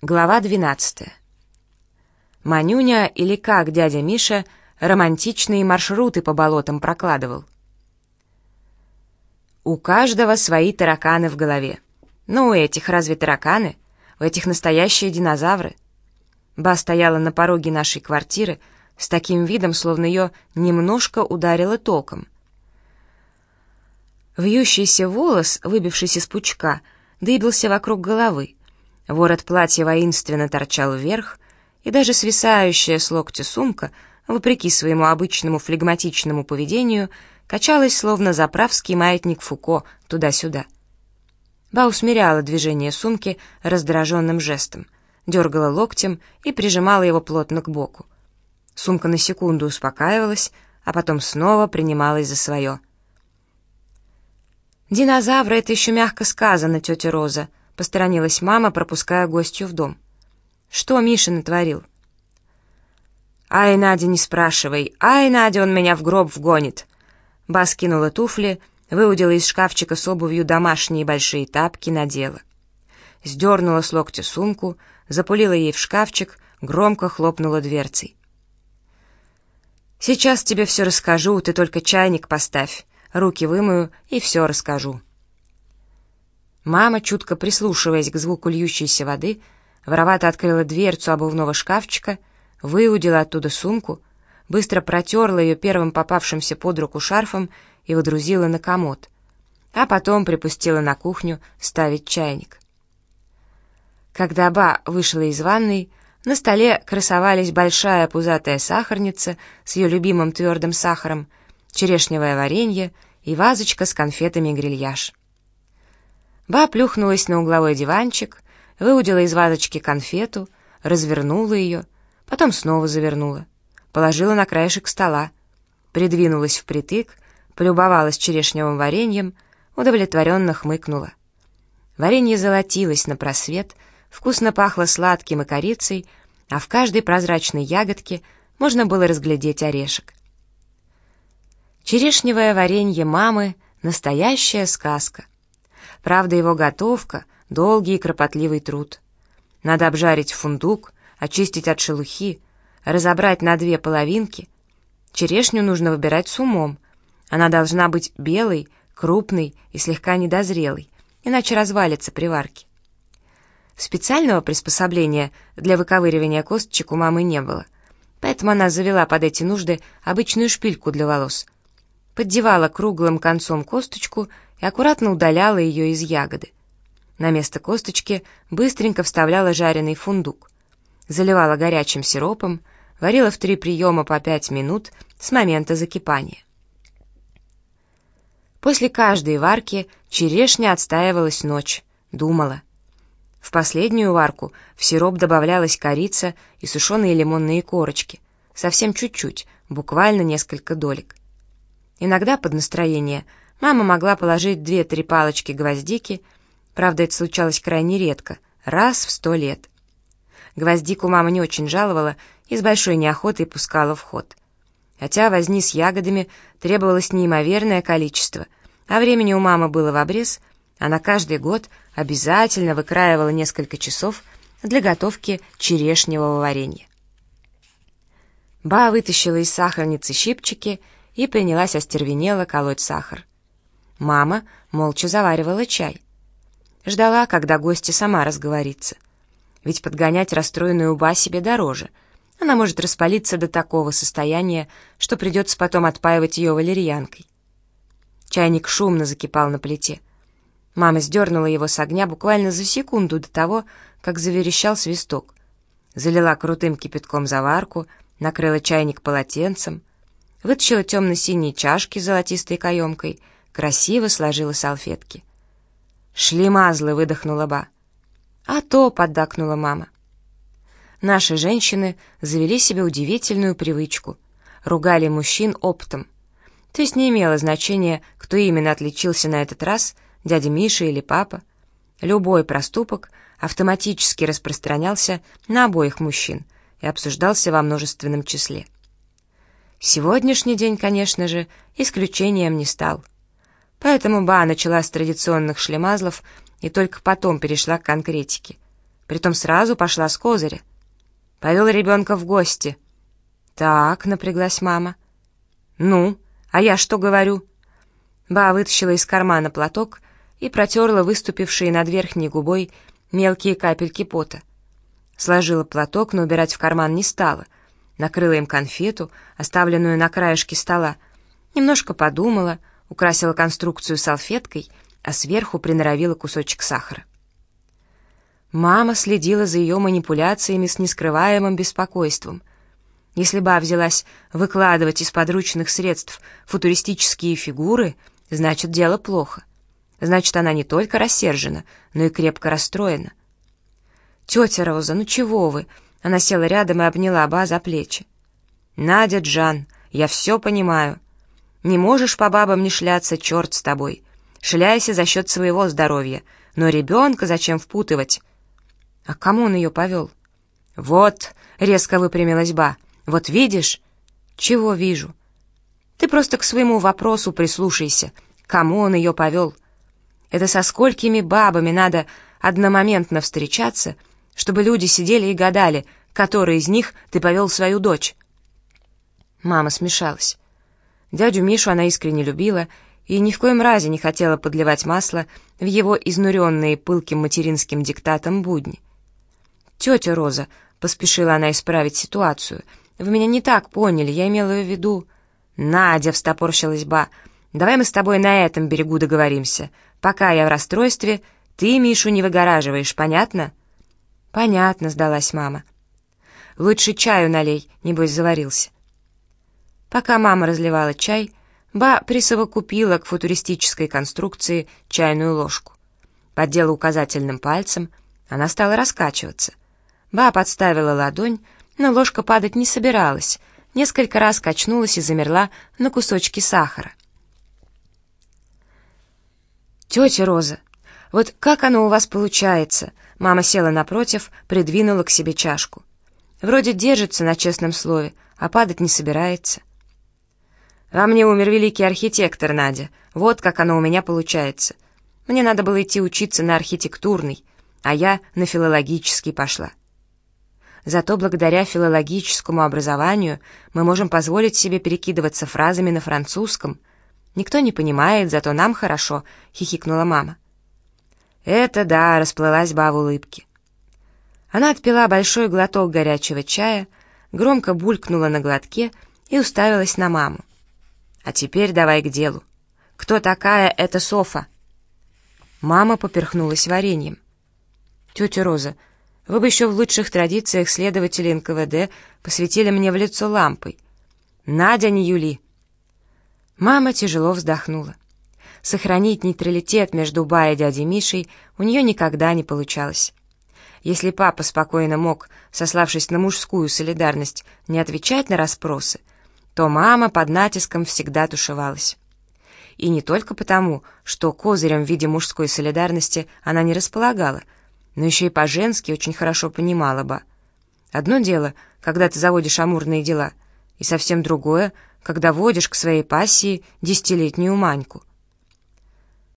Глава 12. Манюня, или как дядя Миша, романтичные маршруты по болотам прокладывал. У каждого свои тараканы в голове. Ну, у этих разве тараканы? У этих настоящие динозавры. Ба стояла на пороге нашей квартиры с таким видом, словно ее немножко ударило током. Вьющийся волос, выбившийся из пучка, дыбился вокруг головы. Ворот платья воинственно торчал вверх, и даже свисающая с локтя сумка, вопреки своему обычному флегматичному поведению, качалась, словно заправский маятник Фуко, туда-сюда. Ба усмиряла движение сумки раздраженным жестом, дергала локтем и прижимала его плотно к боку. Сумка на секунду успокаивалась, а потом снова принималась за свое. «Динозавры — это еще мягко сказано, тетя Роза», Посторонилась мама, пропуская гостью в дом. «Что Миша натворил?» «Ай, Надя, не спрашивай! Ай, Надя, он меня в гроб вгонит!» Ба скинула туфли, выудила из шкафчика с обувью домашние большие тапки, надела. Сдернула с локтя сумку, запулила ей в шкафчик, громко хлопнула дверцей. «Сейчас тебе все расскажу, ты только чайник поставь, руки вымою и все расскажу». Мама, чутко прислушиваясь к звуку льющейся воды, воровато открыла дверцу обувного шкафчика, выудила оттуда сумку, быстро протерла ее первым попавшимся под руку шарфом и водрузила на комод, а потом припустила на кухню ставить чайник. Когда Ба вышла из ванной, на столе красовались большая пузатая сахарница с ее любимым твердым сахаром, черешневое варенье и вазочка с конфетами грильяж. Ба плюхнулась на угловой диванчик, выудила из вазочки конфету, развернула ее, потом снова завернула, положила на краешек стола, придвинулась впритык, полюбовалась черешневым вареньем, удовлетворенно хмыкнула. Варенье золотилось на просвет, вкусно пахло сладким и корицей, а в каждой прозрачной ягодке можно было разглядеть орешек. Черешневое варенье мамы — настоящая сказка — Правда, его готовка — долгий и кропотливый труд. Надо обжарить фундук, очистить от шелухи, разобрать на две половинки. Черешню нужно выбирать с умом. Она должна быть белой, крупной и слегка недозрелой, иначе развалится при варке. Специального приспособления для выковыривания косточек у мамы не было, поэтому она завела под эти нужды обычную шпильку для волос. Поддевала круглым концом косточку и аккуратно удаляла ее из ягоды. На место косточки быстренько вставляла жареный фундук, заливала горячим сиропом, варила в три приема по пять минут с момента закипания. После каждой варки черешня отстаивалась ночь, думала. В последнюю варку в сироп добавлялась корица и сушеные лимонные корочки, совсем чуть-чуть, буквально несколько долек. Иногда под настроение – Мама могла положить две-три палочки гвоздики, правда, это случалось крайне редко, раз в сто лет. Гвоздику мама не очень жаловала и с большой неохотой пускала в ход. Хотя возни с ягодами требовалось неимоверное количество, а времени у мамы было в обрез, она каждый год обязательно выкраивала несколько часов для готовки черешневого варенья. Ба вытащила из сахарницы щипчики и принялась остервенело колоть сахар. Мама молча заваривала чай. Ждала, когда гостья сама разговорится. Ведь подгонять расстроенную Уба себе дороже. Она может распалиться до такого состояния, что придется потом отпаивать ее валерьянкой. Чайник шумно закипал на плите. Мама сдернула его с огня буквально за секунду до того, как заверещал свисток. Залила крутым кипятком заварку, накрыла чайник полотенцем, вытащила темно-синие чашки с золотистой каемкой — красиво сложила салфетки. «Шли мазлы!» — выдохнула Ба. «А то!» — поддакнула мама. Наши женщины завели себе удивительную привычку. Ругали мужчин оптом. То есть не имело значения, кто именно отличился на этот раз, дядя Миша или папа. Любой проступок автоматически распространялся на обоих мужчин и обсуждался во множественном числе. Сегодняшний день, конечно же, исключением не стал — Поэтому Ба начала с традиционных шлемазлов и только потом перешла к конкретике. Притом сразу пошла с козыря. Повел ребенка в гости. «Так», — напряглась мама. «Ну, а я что говорю?» Ба вытащила из кармана платок и протерла выступившие над верхней губой мелкие капельки пота. Сложила платок, но убирать в карман не стала. Накрыла им конфету, оставленную на краешке стола. Немножко подумала, украсила конструкцию салфеткой, а сверху приноровила кусочек сахара. Мама следила за ее манипуляциями с нескрываемым беспокойством. Если ба взялась выкладывать из подручных средств футуристические фигуры, значит, дело плохо. Значит, она не только рассержена, но и крепко расстроена. «Тетя Роза, ну чего вы?» Она села рядом и обняла Ба за плечи. «Надя, Джан, я все понимаю. Не можешь по бабам не шляться, черт с тобой. Шляйся за счет своего здоровья, но ребенка зачем впутывать?» «А кому он ее повел?» «Вот», — резко выпрямилась Ба, — «вот видишь?» «Чего вижу?» «Ты просто к своему вопросу прислушайся. Кому он ее повел?» «Это со сколькими бабами надо одномоментно встречаться, чтобы люди сидели и гадали, который из них ты повел свою дочь?» Мама смешалась. Дядю Мишу она искренне любила и ни в коем разе не хотела подливать масло в его изнуренные пылким материнским диктатом будни. «Тетя Роза», — поспешила она исправить ситуацию, — «вы меня не так поняли, я имела в виду...» «Надя», — встопорщилась ба, — «давай мы с тобой на этом берегу договоримся. Пока я в расстройстве, ты Мишу не выгораживаешь, понятно?» «Понятно», — сдалась мама. «Лучше чаю налей, небось заварился». Пока мама разливала чай, Ба присовокупила к футуристической конструкции чайную ложку. Поддела указательным пальцем, она стала раскачиваться — Ба подставила ладонь, но ложка падать не собиралась, несколько раз качнулась и замерла на кусочке сахара. «Тетя Роза, вот как оно у вас получается?» Мама села напротив, придвинула к себе чашку. «Вроде держится на честном слове, а падать не собирается». «Во мне умер великий архитектор, Надя. Вот как оно у меня получается. Мне надо было идти учиться на архитектурный, а я на филологический пошла. Зато благодаря филологическому образованию мы можем позволить себе перекидываться фразами на французском. Никто не понимает, зато нам хорошо», — хихикнула мама. «Это да», — расплылась ба в улыбке. Она отпила большой глоток горячего чая, громко булькнула на глотке и уставилась на маму. «А теперь давай к делу. Кто такая эта Софа?» Мама поперхнулась вареньем. «Тетя Роза, вы бы еще в лучших традициях следователей НКВД посветили мне в лицо лампой. Надя, не Юли!» Мама тяжело вздохнула. Сохранить нейтралитет между Ба и дядей Мишей у нее никогда не получалось. Если папа спокойно мог, сославшись на мужскую солидарность, не отвечать на расспросы, то мама под натиском всегда тушевалась. И не только потому, что козырем в виде мужской солидарности она не располагала — но еще и по-женски очень хорошо понимала бы. Одно дело, когда ты заводишь амурные дела, и совсем другое, когда водишь к своей пассии десятилетнюю маньку.